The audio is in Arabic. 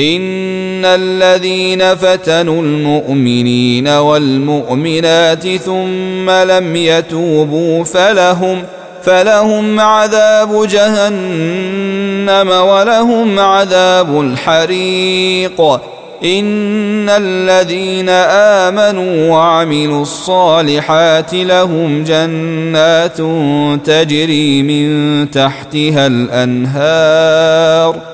ان الذين فتنوا المؤمنين والمؤمنات ثم لم يتوبوا فلهم فلهم عذاب جهنم ولهم عذاب الحريق ان الذين امنوا وعملوا الصالحات لهم جنات تجري من تحتها الانهار